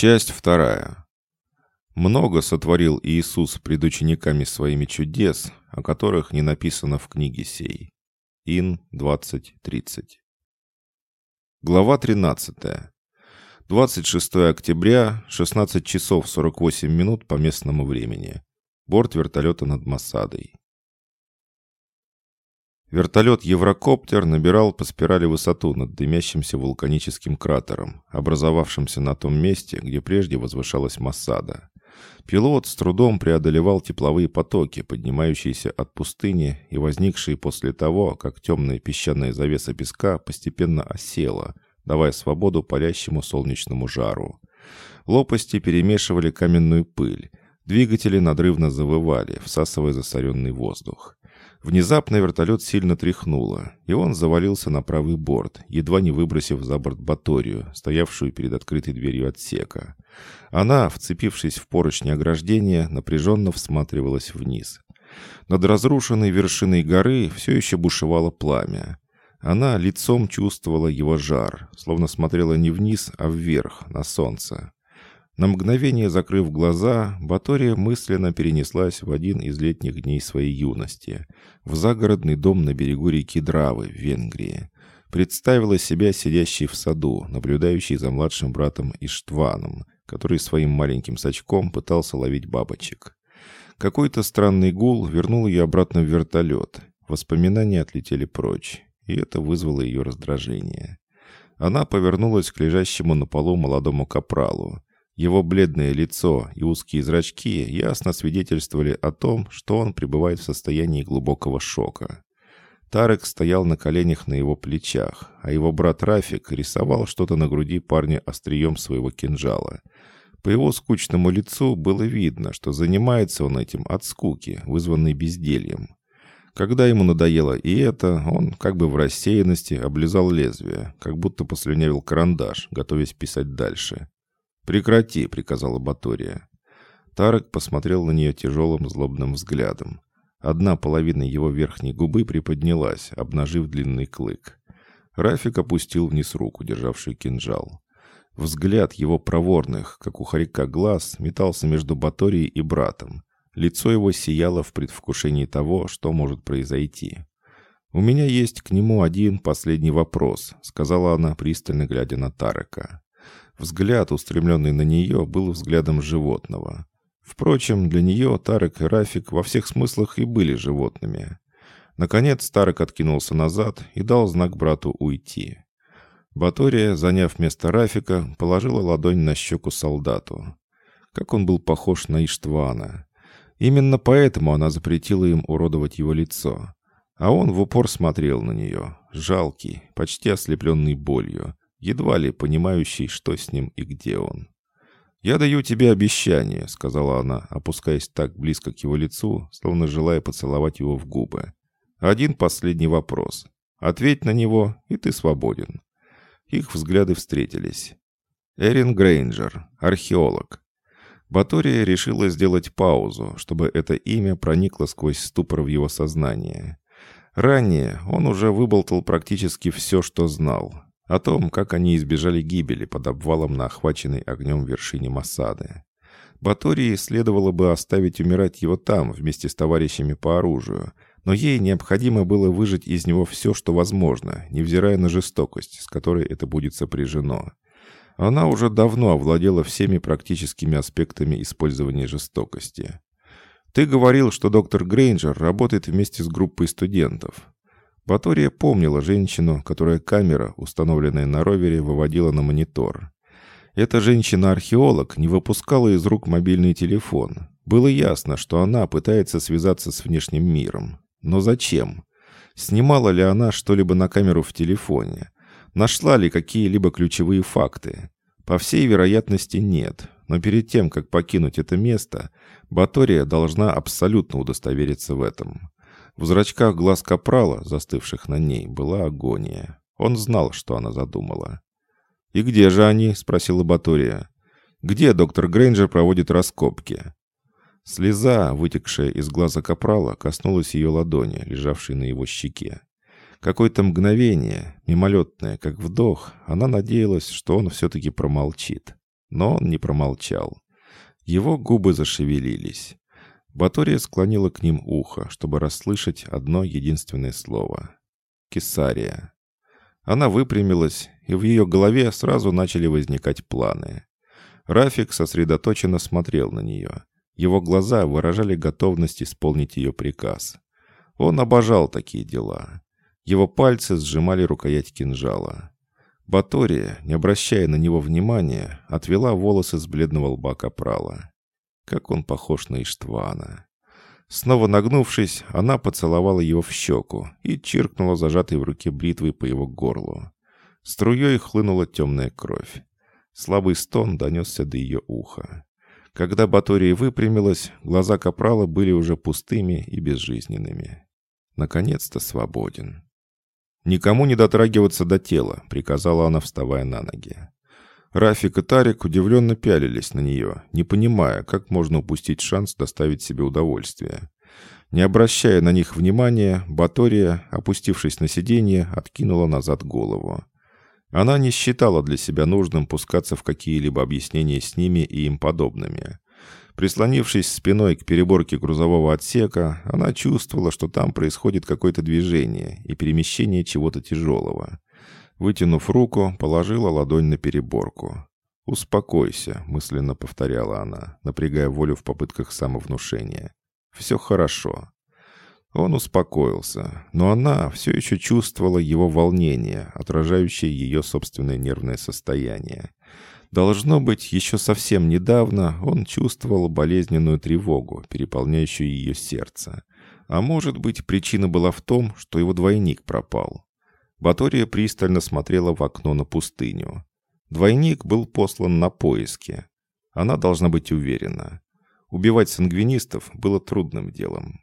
Часть вторая. Много сотворил Иисус пред учениками своими чудес, о которых не написано в книге сей. Ин 20.30. Глава 13. 26 октября, 16 часов 48 минут по местному времени. Борт вертолета над Масадой. Вертолет «Еврокоптер» набирал по спирали высоту над дымящимся вулканическим кратером, образовавшимся на том месте, где прежде возвышалась Масада. Пилот с трудом преодолевал тепловые потоки, поднимающиеся от пустыни и возникшие после того, как темная песчаная завеса песка постепенно осела, давая свободу палящему солнечному жару. Лопасти перемешивали каменную пыль, двигатели надрывно завывали, всасывая засоренный воздух. Внезапно вертолет сильно тряхнуло, и он завалился на правый борт, едва не выбросив за борт Баторию, стоявшую перед открытой дверью отсека. Она, вцепившись в поручни ограждения, напряженно всматривалась вниз. Над разрушенной вершиной горы все еще бушевало пламя. Она лицом чувствовала его жар, словно смотрела не вниз, а вверх, на солнце. На мгновение закрыв глаза, Батория мысленно перенеслась в один из летних дней своей юности, в загородный дом на берегу реки Дравы в Венгрии. Представила себя сидящей в саду, наблюдающей за младшим братом Иштваном, который своим маленьким сачком пытался ловить бабочек. Какой-то странный гул вернул ее обратно в вертолет. Воспоминания отлетели прочь, и это вызвало ее раздражение. Она повернулась к лежащему на полу молодому капралу. Его бледное лицо и узкие зрачки ясно свидетельствовали о том, что он пребывает в состоянии глубокого шока. Тарек стоял на коленях на его плечах, а его брат Рафик рисовал что-то на груди парня острием своего кинжала. По его скучному лицу было видно, что занимается он этим от скуки, вызванной бездельем. Когда ему надоело и это, он, как бы в рассеянности, облизал лезвие, как будто послюнявил карандаш, готовясь писать дальше. «Прекрати», — приказала Батория. Тарек посмотрел на нее тяжелым злобным взглядом. Одна половина его верхней губы приподнялась, обнажив длинный клык. Рафик опустил вниз руку, державшую кинжал. Взгляд его проворных, как у хорька глаз, метался между Баторией и братом. Лицо его сияло в предвкушении того, что может произойти. «У меня есть к нему один последний вопрос», — сказала она, пристально глядя на Тарека. Взгляд, устремленный на нее, был взглядом животного. Впрочем, для нее Тарек и Рафик во всех смыслах и были животными. Наконец Тарек откинулся назад и дал знак брату уйти. Батория, заняв место Рафика, положила ладонь на щеку солдату. Как он был похож на Иштвана. Именно поэтому она запретила им уродовать его лицо. А он в упор смотрел на нее, жалкий, почти ослепленный болью, едва ли понимающий, что с ним и где он. «Я даю тебе обещание», — сказала она, опускаясь так близко к его лицу, словно желая поцеловать его в губы. «Один последний вопрос. Ответь на него, и ты свободен». Их взгляды встретились. Эрин Грейнджер, археолог. Батория решила сделать паузу, чтобы это имя проникло сквозь ступор в его сознание. Ранее он уже выболтал практически все, что знал, о том, как они избежали гибели под обвалом на охваченной огнем вершине Масады. Батории следовало бы оставить умирать его там, вместе с товарищами по оружию, но ей необходимо было выжать из него все, что возможно, невзирая на жестокость, с которой это будет сопряжено. Она уже давно овладела всеми практическими аспектами использования жестокости. «Ты говорил, что доктор Грейнджер работает вместе с группой студентов. Батория помнила женщину, которая камера, установленная на ровере, выводила на монитор. Эта женщина-археолог не выпускала из рук мобильный телефон. Было ясно, что она пытается связаться с внешним миром. Но зачем? Снимала ли она что-либо на камеру в телефоне? Нашла ли какие-либо ключевые факты? По всей вероятности нет, но перед тем, как покинуть это место, Батория должна абсолютно удостовериться в этом. В зрачках глаз капрала, застывших на ней, была агония. Он знал, что она задумала. «И где же они?» — спросила Батория. «Где доктор Грейнджер проводит раскопки?» Слеза, вытекшая из глаза капрала, коснулась ее ладони, лежавшей на его щеке. Какое-то мгновение, мимолетное, как вдох, она надеялась, что он все-таки промолчит. но он не промолчал. Его губы зашевелились. Батория склонила к ним ухо, чтобы расслышать одно единственное слово. «Кесария». Она выпрямилась, и в ее голове сразу начали возникать планы. Рафик сосредоточенно смотрел на нее. Его глаза выражали готовность исполнить ее приказ. Он обожал такие дела. Его пальцы сжимали рукоять кинжала. Батория, не обращая на него внимания, отвела волосы с бледного лба капрала. Как он похож на Иштвана. Снова нагнувшись, она поцеловала его в щеку и чиркнула зажатой в руке бритвой по его горлу. Струей хлынула темная кровь. Слабый стон донесся до ее уха. Когда Батория выпрямилась, глаза Капрала были уже пустыми и безжизненными. Наконец-то свободен. «Никому не дотрагиваться до тела», — приказала она, вставая на ноги. Рафик и Тарик удивленно пялились на нее, не понимая, как можно упустить шанс доставить себе удовольствие. Не обращая на них внимания, Батория, опустившись на сиденье, откинула назад голову. Она не считала для себя нужным пускаться в какие-либо объяснения с ними и им подобными. Прислонившись спиной к переборке грузового отсека, она чувствовала, что там происходит какое-то движение и перемещение чего-то тяжелого. Вытянув руку, положила ладонь на переборку. «Успокойся», — мысленно повторяла она, напрягая волю в попытках самовнушения. «Все хорошо». Он успокоился, но она все еще чувствовала его волнение, отражающее ее собственное нервное состояние. Должно быть, еще совсем недавно он чувствовал болезненную тревогу, переполняющую ее сердце. А может быть, причина была в том, что его двойник пропал. Батория пристально смотрела в окно на пустыню. Двойник был послан на поиски. Она должна быть уверена. Убивать сангвинистов было трудным делом.